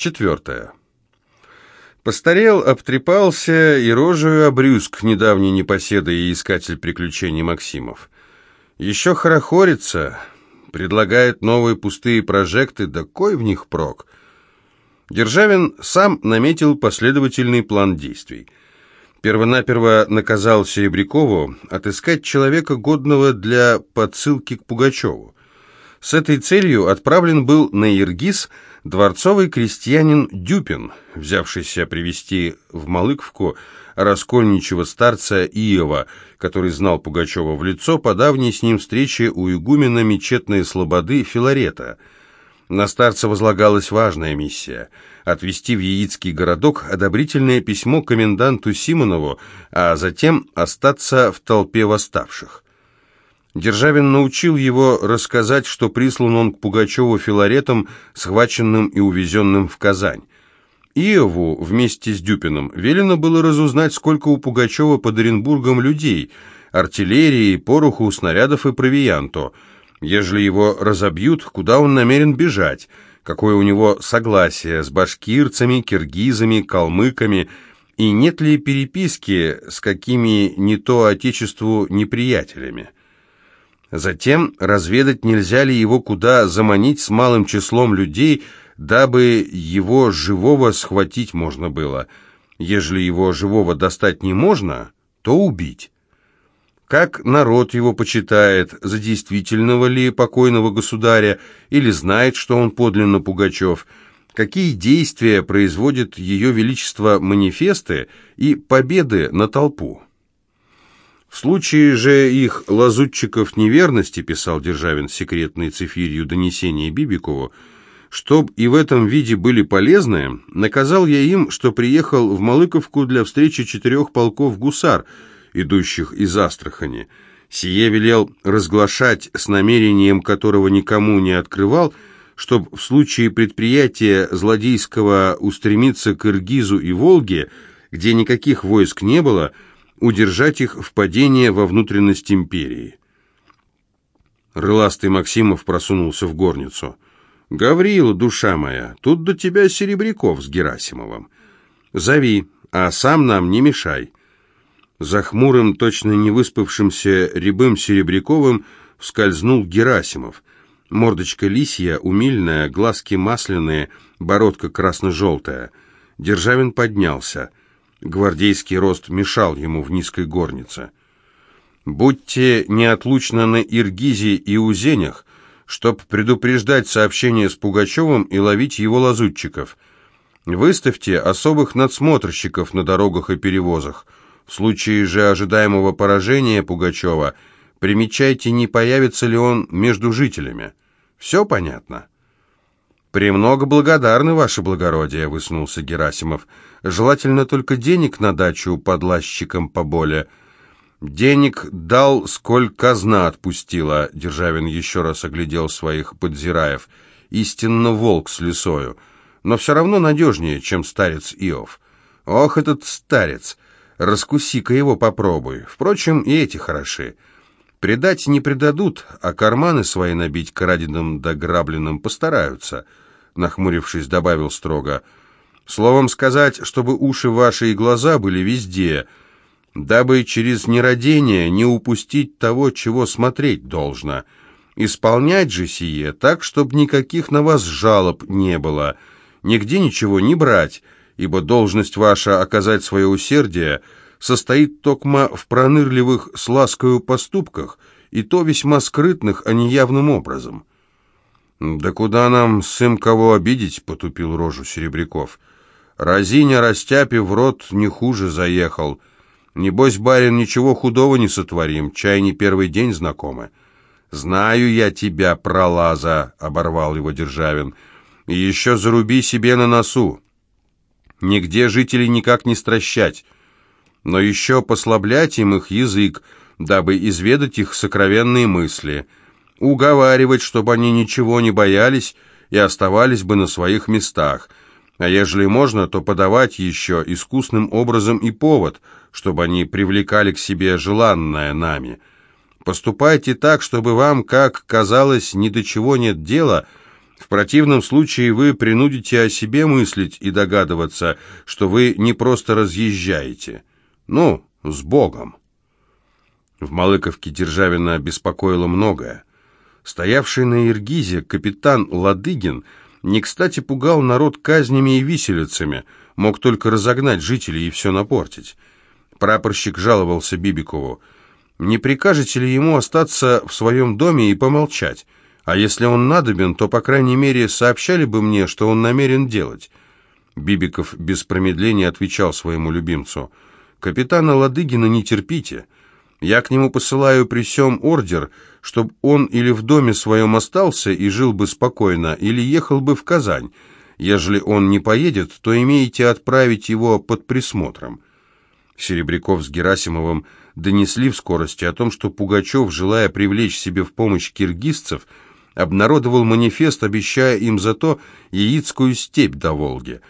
Четвертое. Постарел, обтрепался и рожею обрюзг недавний непоседа и искатель приключений Максимов. Еще хорохорится, предлагает новые пустые прожекты, да кой в них прок. Державин сам наметил последовательный план действий. Первонаперво наказал Серебрякову отыскать человека, годного для подсылки к Пугачеву. С этой целью отправлен был на Иргиз дворцовый крестьянин Дюпин, взявшийся привести в Малыковку раскольничего старца Иова, который знал Пугачева в лицо по давней с ним встрече у игумена мечетной слободы Филарета. На старца возлагалась важная миссия – отвести в Яицкий городок одобрительное письмо коменданту Симонову, а затем остаться в толпе восставших. Державин научил его рассказать, что прислан он к Пугачеву Филаретом, схваченным и увезенным в Казань. Иову вместе с Дюпином велено было разузнать, сколько у Пугачева под Оренбургом людей, артиллерии, пороху, снарядов и провианту. Ежели его разобьют, куда он намерен бежать, какое у него согласие с башкирцами, киргизами, калмыками, и нет ли переписки с какими не то отечеству неприятелями. Затем разведать, нельзя ли его куда заманить с малым числом людей, дабы его живого схватить можно было. Ежели его живого достать не можно, то убить. Как народ его почитает, за действительного ли покойного государя, или знает, что он подлинно Пугачев, какие действия производит ее величество манифесты и победы на толпу. В случае же их лазутчиков неверности, писал Державин секретной цифирью донесения Бибикову, чтоб и в этом виде были полезны, наказал я им, что приехал в Малыковку для встречи четырех полков гусар, идущих из Астрахани. Сие велел разглашать с намерением, которого никому не открывал, чтоб в случае предприятия злодейского устремиться к Иргизу и Волге, где никаких войск не было, — удержать их в падении во внутренность империи. Рыластый Максимов просунулся в горницу. «Гаврила, душа моя, тут до тебя Серебряков с Герасимовым. Зови, а сам нам не мешай». За хмурым, точно не выспавшимся рябым Серебряковым вскользнул Герасимов. Мордочка лисья, умильная, глазки масляные, бородка красно-желтая. Державин поднялся. Гвардейский рост мешал ему в низкой горнице. «Будьте неотлучно на Иргизе и Узенях, чтоб предупреждать сообщение с Пугачевым и ловить его лазутчиков. Выставьте особых надсмотрщиков на дорогах и перевозах. В случае же ожидаемого поражения Пугачева примечайте, не появится ли он между жителями. Все понятно?» «Премного благодарны, ваше благородие», — высунулся Герасимов. «Желательно только денег на дачу под лащиком поболе». «Денег дал, сколько казна отпустила», — Державин еще раз оглядел своих подзираев. «Истинно волк с лесою, но все равно надежнее, чем старец Иов. Ох, этот старец! Раскуси-ка его попробуй. Впрочем, и эти хороши». Предать не предадут, а карманы свои набить краденым да грабленным постараются, нахмурившись, добавил строго. Словом сказать, чтобы уши ваши и глаза были везде, дабы через нерадение не упустить того, чего смотреть должно. Исполнять же сие так, чтобы никаких на вас жалоб не было, нигде ничего не брать, ибо должность ваша оказать свое усердие — состоит токма в пронырливых с ласкою поступках, и то весьма скрытных, а не явным образом. «Да куда нам, сын, кого обидеть?» — потупил рожу Серебряков. «Разиня, растяпи, в рот не хуже заехал. Небось, барин, ничего худого не сотворим, чай не первый день знакомы». «Знаю я тебя, пролаза!» — оборвал его Державин. «И еще заруби себе на носу. Нигде жителей никак не стращать» но еще послаблять им их язык, дабы изведать их сокровенные мысли, уговаривать, чтобы они ничего не боялись и оставались бы на своих местах, а ежели можно, то подавать еще искусным образом и повод, чтобы они привлекали к себе желанное нами. Поступайте так, чтобы вам, как казалось, ни до чего нет дела, В противном случае вы принудите о себе мыслить и догадываться, что вы не просто разъезжаете. Ну, с Богом. В Малыковке Державина беспокоило многое. Стоявший на Иргизе капитан Ладыгин не кстати пугал народ казнями и виселицами, мог только разогнать жителей и все напортить. Прапорщик жаловался Бибикову. «Не прикажете ли ему остаться в своем доме и помолчать? А если он надобен, то, по крайней мере, сообщали бы мне, что он намерен делать». Бибиков без промедления отвечал своему любимцу. «Капитана Ладыгина не терпите. Я к нему посылаю при сём ордер, чтобы он или в доме своем остался и жил бы спокойно, или ехал бы в Казань. Ежели он не поедет, то имеете отправить его под присмотром». Серебряков с Герасимовым донесли в скорости о том, что Пугачев, желая привлечь себе в помощь киргизцев, обнародовал манифест, обещая им зато яицкую степь до Волги.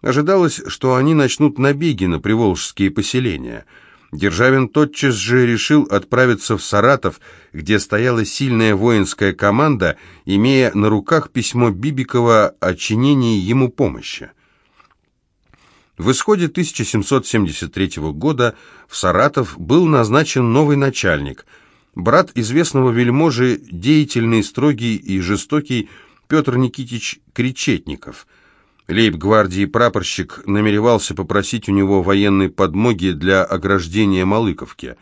Ожидалось, что они начнут набеги на приволжские поселения – Державин тотчас же решил отправиться в Саратов, где стояла сильная воинская команда, имея на руках письмо Бибикова о чинении ему помощи. В исходе 1773 года в Саратов был назначен новый начальник, брат известного вельможи, деятельный, строгий и жестокий Петр Никитич Кречетников – Лейб-гвардии прапорщик намеревался попросить у него военной подмоги для ограждения Малыковки.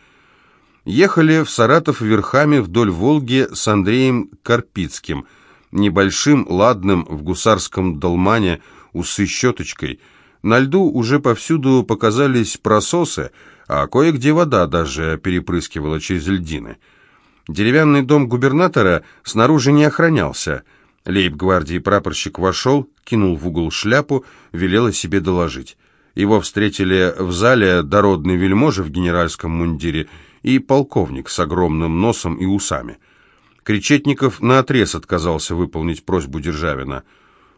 Ехали в Саратов верхами вдоль Волги с Андреем Карпицким, небольшим, ладным, в гусарском долмане, усы щеточкой. На льду уже повсюду показались прососы, а кое-где вода даже перепрыскивала через льдины. Деревянный дом губернатора снаружи не охранялся – Лейб-гвардии прапорщик вошел, кинул в угол шляпу, велел о себе доложить. Его встретили в зале дородный вельможа в генеральском мундире и полковник с огромным носом и усами. Кречетников наотрез отказался выполнить просьбу Державина.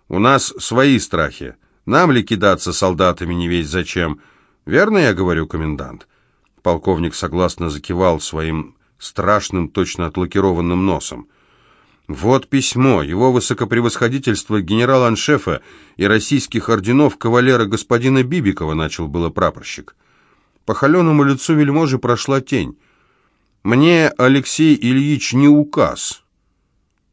«У нас свои страхи. Нам ли кидаться солдатами не весь зачем? Верно я говорю, комендант?» Полковник согласно закивал своим страшным, точно отлакированным носом. Вот письмо его высокопревосходительства генерал-аншефа и российских орденов кавалера господина Бибикова, начал было прапорщик. По холеному лицу вельможи прошла тень. Мне Алексей Ильич не указ.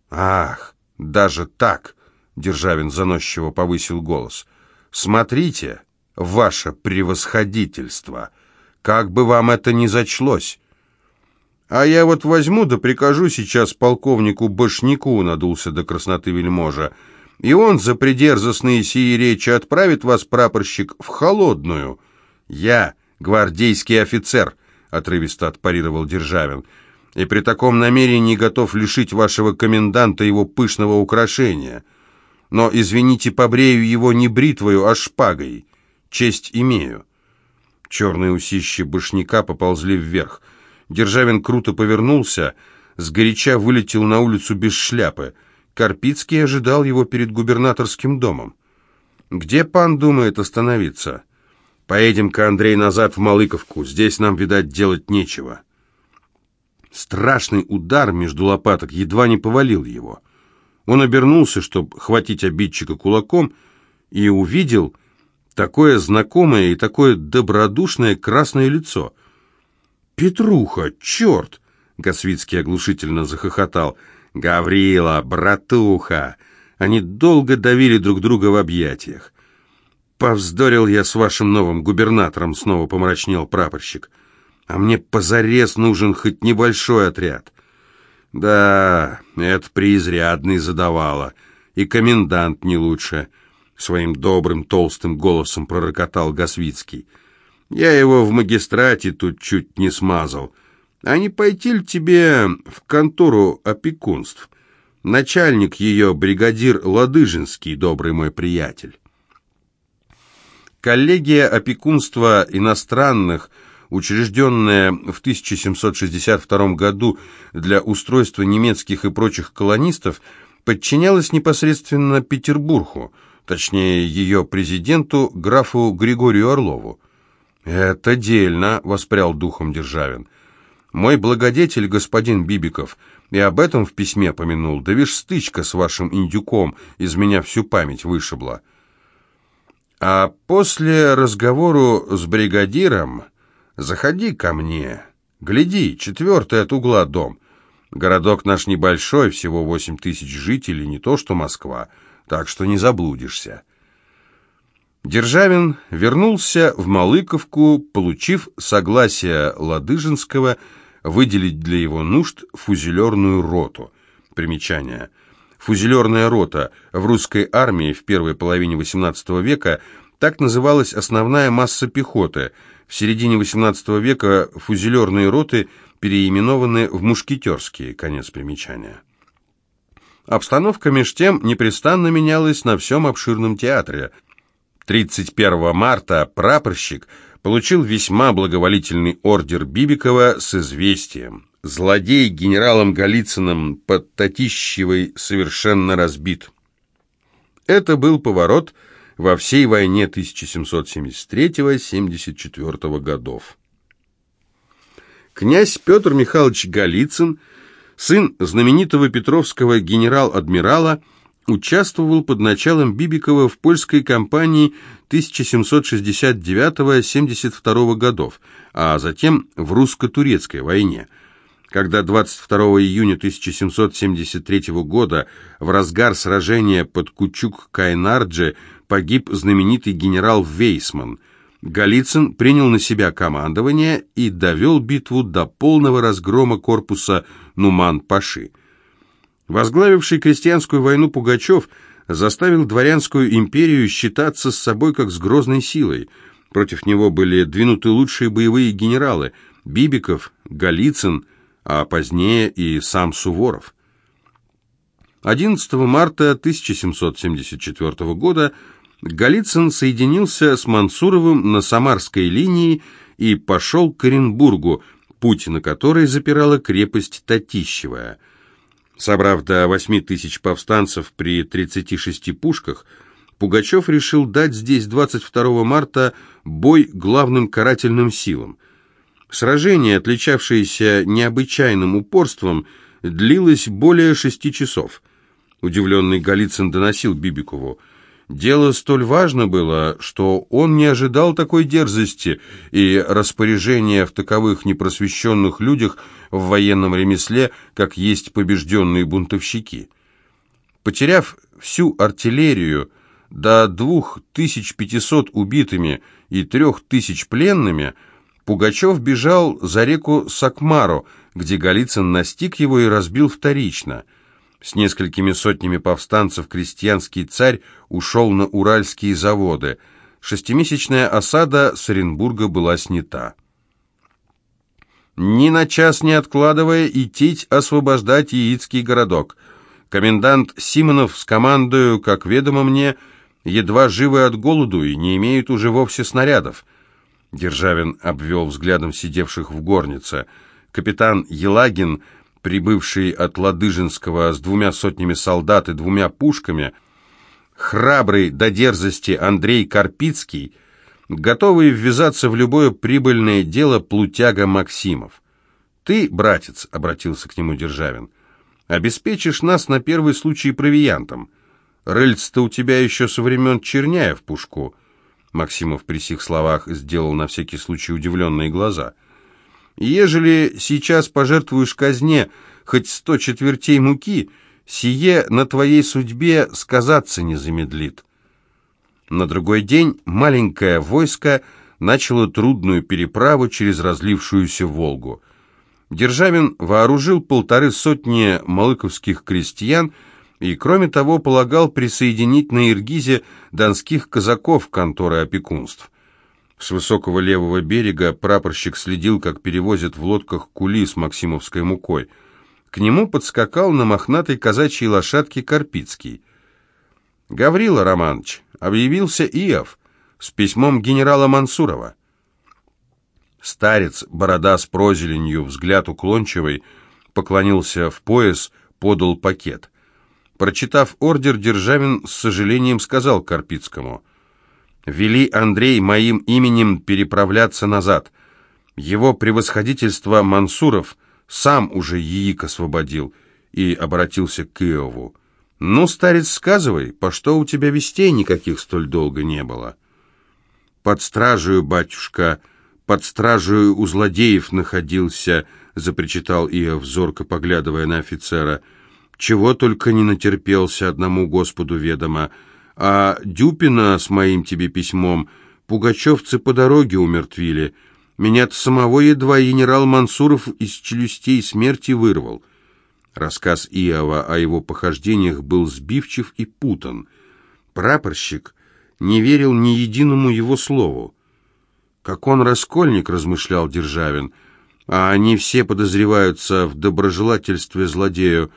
Ах, даже так, Державин заносчиво повысил голос. Смотрите, ваше превосходительство, как бы вам это ни зачлось. «А я вот возьму да прикажу сейчас полковнику Башняку», — надулся до красноты вельможа, «и он за придерзостные сии речи отправит вас, прапорщик, в холодную». «Я гвардейский офицер», — отрывисто отпарировал Державин, «и при таком намерении готов лишить вашего коменданта его пышного украшения. Но, извините, побрею его не бритвою, а шпагой. Честь имею». Черные усищи Башняка поползли вверх — Державин круто повернулся, сгоряча вылетел на улицу без шляпы. Карпицкий ожидал его перед губернаторским домом. «Где пан думает остановиться?» «Поедем-ка, Андрей, назад в Малыковку. Здесь нам, видать, делать нечего». Страшный удар между лопаток едва не повалил его. Он обернулся, чтобы хватить обидчика кулаком, и увидел такое знакомое и такое добродушное красное лицо — «Петруха, черт!» — Гасвицкий оглушительно захохотал. «Гаврила, братуха!» Они долго давили друг друга в объятиях. «Повздорил я с вашим новым губернатором», — снова помрачнел прапорщик. «А мне позарез нужен хоть небольшой отряд». «Да, это преизрядный задавало. И комендант не лучше», — своим добрым толстым голосом пророкотал Гасвицкий. Я его в магистрате тут чуть не смазал. А не пойти ли тебе в контору опекунств? Начальник ее бригадир Ладыжинский, добрый мой приятель. Коллегия опекунства иностранных, учрежденная в 1762 году для устройства немецких и прочих колонистов, подчинялась непосредственно Петербургу, точнее ее президенту графу Григорию Орлову. «Это дельно», — воспрял духом Державин. «Мой благодетель, господин Бибиков, И об этом в письме помянул. Да вишь, стычка с вашим индюком из меня всю память вышибла. А после разговору с бригадиром заходи ко мне. Гляди, четвертый от угла дом. Городок наш небольшой, всего восемь тысяч жителей, не то что Москва, так что не заблудишься. Державин вернулся в Малыковку, получив согласие Ладыжинского выделить для его нужд фузелерную роту. Примечание. Фузелерная рота в русской армии в первой половине XVIII века так называлась основная масса пехоты. В середине XVIII века фузелерные роты переименованы в мушкетерские. Конец примечания. Обстановка меж тем непрестанно менялась на всем обширном театре. 31 марта прапорщик получил весьма благоволительный ордер Бибикова с известием. Злодей генералом Голицыным под Татищевой совершенно разбит. Это был поворот во всей войне 1773-74 годов. Князь Петр Михайлович Голицын, сын знаменитого петровского генерал-адмирала, участвовал под началом Бибикова в польской кампании 1769-72 годов, а затем в русско-турецкой войне. Когда 22 июня 1773 года в разгар сражения под Кучук-Кайнарджи погиб знаменитый генерал Вейсман, Голицын принял на себя командование и довел битву до полного разгрома корпуса Нуман-Паши. Возглавивший крестьянскую войну Пугачев заставил дворянскую империю считаться с собой как с грозной силой. Против него были двинуты лучшие боевые генералы – Бибиков, Голицын, а позднее и сам Суворов. 11 марта 1774 года Голицын соединился с Мансуровым на Самарской линии и пошел к Оренбургу, путь на который запирала крепость Татищевая – Собрав до 8 тысяч повстанцев при 36 пушках, Пугачев решил дать здесь 22 марта бой главным карательным силам. Сражение, отличавшееся необычайным упорством, длилось более шести часов. Удивленный Голицын доносил Бибикову – Дело столь важно было, что он не ожидал такой дерзости, и распоряжения в таковых непросвещенных людях в военном ремесле, как есть побежденные бунтовщики. Потеряв всю артиллерию до 2500 убитыми и 3000 пленными, Пугачев бежал за реку Сакмару, где Голицын настиг его и разбил вторично – с несколькими сотнями повстанцев крестьянский царь ушел на уральские заводы. Шестимесячная осада с Оренбурга была снята. Ни на час не откладывая, идти освобождать Яицкий городок. Комендант Симонов с командою, как ведомо мне, едва живы от голоду и не имеют уже вовсе снарядов. Державин обвел взглядом сидевших в горнице. Капитан Елагин прибывший от Ладыжинского с двумя сотнями солдат и двумя пушками, храбрый до дерзости Андрей Карпицкий, готовый ввязаться в любое прибыльное дело плутяга Максимов. «Ты, братец», — обратился к нему Державин, — «обеспечишь нас на первый случай провиантом. Рыльц-то у тебя еще со времен Черняя в пушку». Максимов при сих словах сделал на всякий случай удивленные глаза — Ежели сейчас пожертвуешь казне хоть сто четвертей муки, сие на твоей судьбе сказаться не замедлит. На другой день маленькое войско начало трудную переправу через разлившуюся Волгу. Державин вооружил полторы сотни малыковских крестьян и, кроме того, полагал присоединить на Иргизе донских казаков конторы опекунств. С высокого левого берега прапорщик следил, как перевозят в лодках кули с максимовской мукой. К нему подскакал на мохнатой казачьей лошадке Карпицкий. «Гаврила Романович, объявился Иов с письмом генерала Мансурова». Старец, борода с прозеленью, взгляд уклончивый, поклонился в пояс, подал пакет. Прочитав ордер, Державин с сожалением сказал Карпицкому — Вели Андрей моим именем переправляться назад. Его превосходительство Мансуров сам уже яик освободил и обратился к Иову. «Ну, старец, сказывай, по что у тебя вестей никаких столь долго не было?» «Под стражею, батюшка, под стражею у злодеев находился», — запричитал Иов, зорко поглядывая на офицера. «Чего только не натерпелся одному Господу ведомо. А Дюпина с моим тебе письмом пугачевцы по дороге умертвили. Меня-то самого едва генерал Мансуров из челюстей смерти вырвал». Рассказ Иова о его похождениях был сбивчив и путан. Прапорщик не верил ни единому его слову. «Как он раскольник», — размышлял Державин, — «а они все подозреваются в доброжелательстве злодею,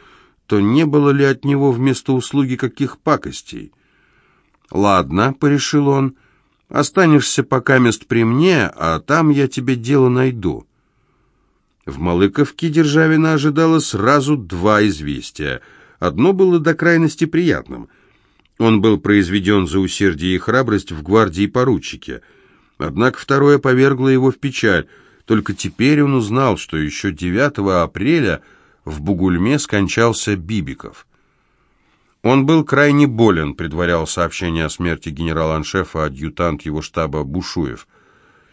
то не было ли от него вместо услуги каких пакостей?» «Ладно», — порешил он, — «останешься пока мест при мне, а там я тебе дело найду». В Малыковке Державина ожидало сразу два известия. Одно было до крайности приятным. Он был произведен за усердие и храбрость в гвардии поручике. Однако второе повергло его в печаль. Только теперь он узнал, что еще 9 апреля в Бугульме скончался Бибиков. Он был крайне болен, предварял сообщение о смерти генерала-аншефа адъютант его штаба Бушуев –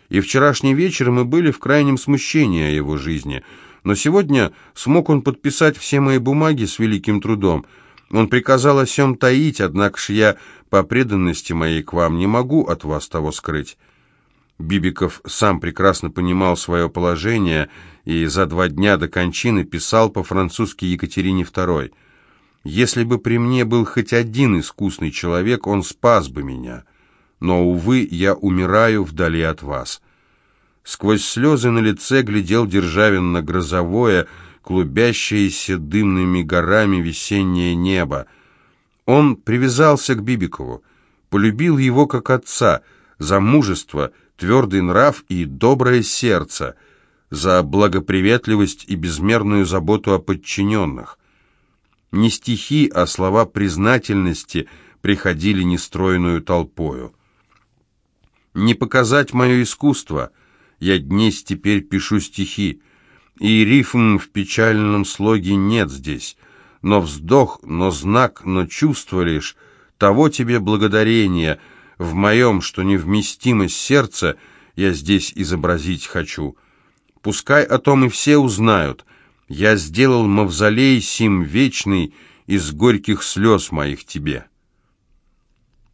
и вчерашний вечер мы были в крайнем смущении о его жизни. Но сегодня смог он подписать все мои бумаги с великим трудом. Он приказал о всем таить, однако ж я по преданности моей к вам не могу от вас того скрыть». Бибиков сам прекрасно понимал свое положение и за два дня до кончины писал по-французски Екатерине II. «Если бы при мне был хоть один искусный человек, он спас бы меня» но, увы, я умираю вдали от вас». Сквозь слезы на лице глядел Державин на грозовое, клубящееся дымными горами весеннее небо. Он привязался к Бибикову, полюбил его как отца, за мужество, твердый нрав и доброе сердце, за благоприветливость и безмерную заботу о подчиненных. Не стихи, а слова признательности приходили нестройную толпою. Не показать мое искусство. Я днесь теперь пишу стихи, и рифм в печальном слоге нет здесь. Но вздох, но знак, но чувство лишь, того тебе благодарение, в моем, что невместимость сердца, я здесь изобразить хочу. Пускай о том и все узнают. Я сделал мавзолей сим вечный из горьких слез моих тебе».